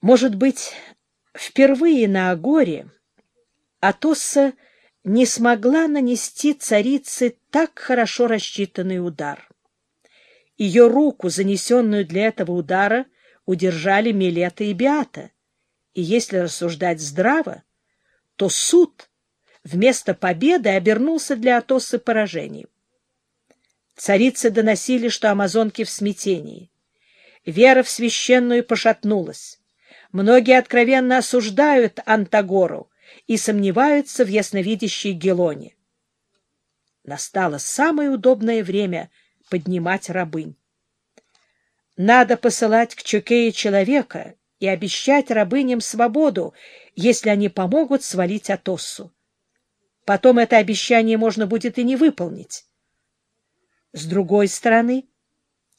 Может быть, впервые на Агоре Атосса не смогла нанести царице так хорошо рассчитанный удар. Ее руку, занесенную для этого удара, удержали Милета и Биата, и если рассуждать здраво, то суд вместо победы обернулся для Атосы поражением. Царицы доносили, что амазонки в смятении. Вера в священную пошатнулась. Многие откровенно осуждают Антагору и сомневаются в ясновидящей Гелоне. Настало самое удобное время поднимать рабынь. Надо посылать к Чукее человека и обещать рабыням свободу, если они помогут свалить Атоссу. Потом это обещание можно будет и не выполнить. С другой стороны,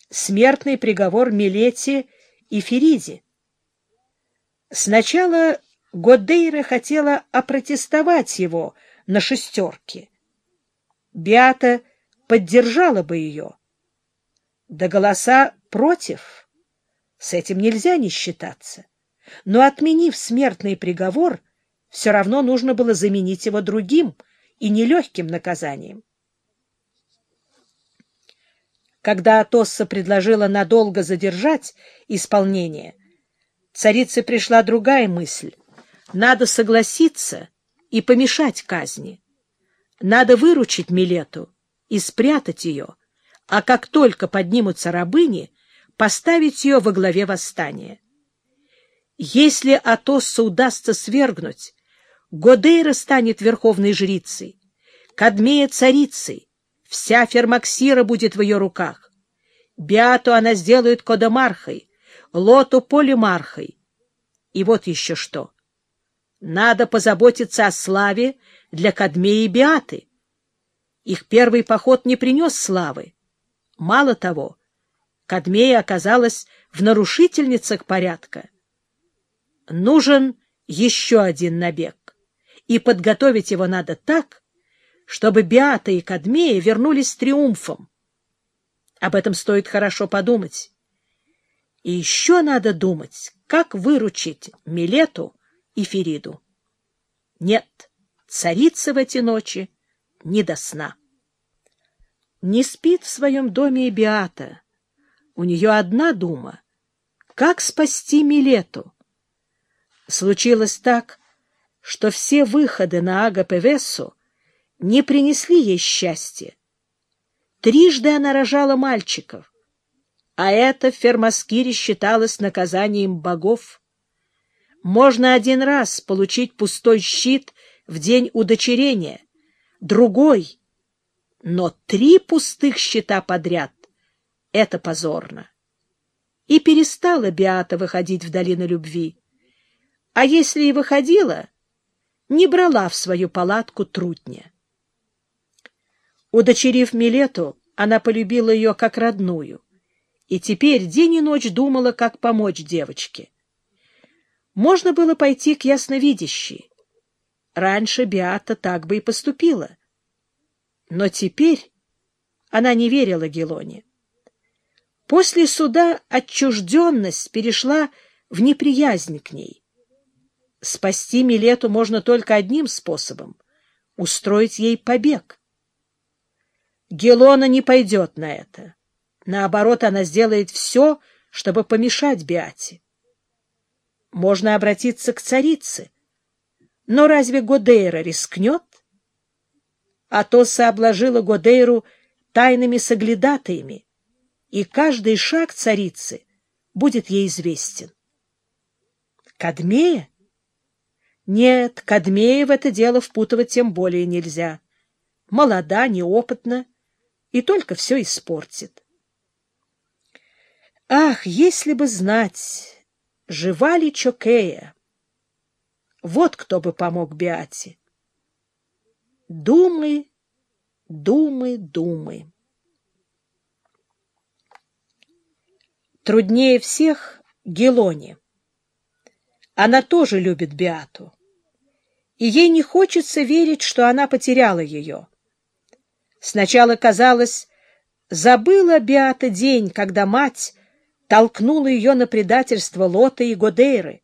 смертный приговор Милете и Фериде. Сначала Годейра хотела опротестовать его на шестерке. Биата поддержала бы ее. Да голоса против. С этим нельзя не считаться. Но, отменив смертный приговор, все равно нужно было заменить его другим и нелегким наказанием. Когда Атосса предложила надолго задержать исполнение, царице пришла другая мысль. Надо согласиться и помешать казни. Надо выручить Милету и спрятать ее, а как только поднимутся рабыни, поставить ее во главе восстания. Если Атосса удастся свергнуть, Годейра станет верховной жрицей, Кадмея царицей, вся Фермаксира будет в ее руках. Биату она сделает Кодомархой, Лоту полимархой. И вот еще что. Надо позаботиться о славе для Кадмеи и Биаты. Их первый поход не принес славы. Мало того, Кадмея оказалась в нарушительницах порядка. Нужен еще один набег, и подготовить его надо так, чтобы Биата и Кадмея вернулись с триумфом. Об этом стоит хорошо подумать. И еще надо думать, как выручить Милету и Фериду. Нет, царица в эти ночи не до сна. Не спит в своем доме и Биата. У нее одна дума — как спасти Милету. Случилось так, что все выходы на Агапевессу не принесли ей счастья. Трижды она рожала мальчиков, а это в Фермаскире считалось наказанием богов. Можно один раз получить пустой щит в день удочерения, другой, но три пустых щита подряд — это позорно. И перестала Биата выходить в долину любви. А если и выходила, не брала в свою палатку трудня. Удочерив Милету, она полюбила ее как родную, и теперь день и ночь думала, как помочь девочке. Можно было пойти к ясновидящей. Раньше Биата так бы и поступила. Но теперь она не верила Гелоне. После суда отчужденность перешла в неприязнь к ней. Спасти Милету можно только одним способом — устроить ей побег. Гелона не пойдет на это. Наоборот, она сделает все, чтобы помешать Биате. Можно обратиться к царице. Но разве Годейра рискнет? Атоса обложила Годейру тайными соглядатаями, и каждый шаг царицы будет ей известен. Кадмея? Нет, Кадмея в это дело впутывать тем более нельзя. Молода, неопытна и только все испортит. Ах, если бы знать, жива ли Чокея? Вот кто бы помог Биате. Думы, думы, думы. Труднее всех Гелоне. Она тоже любит Биату. И ей не хочется верить, что она потеряла ее. Сначала казалось, забыла Биата день, когда мать толкнула ее на предательство Лота и Годейры.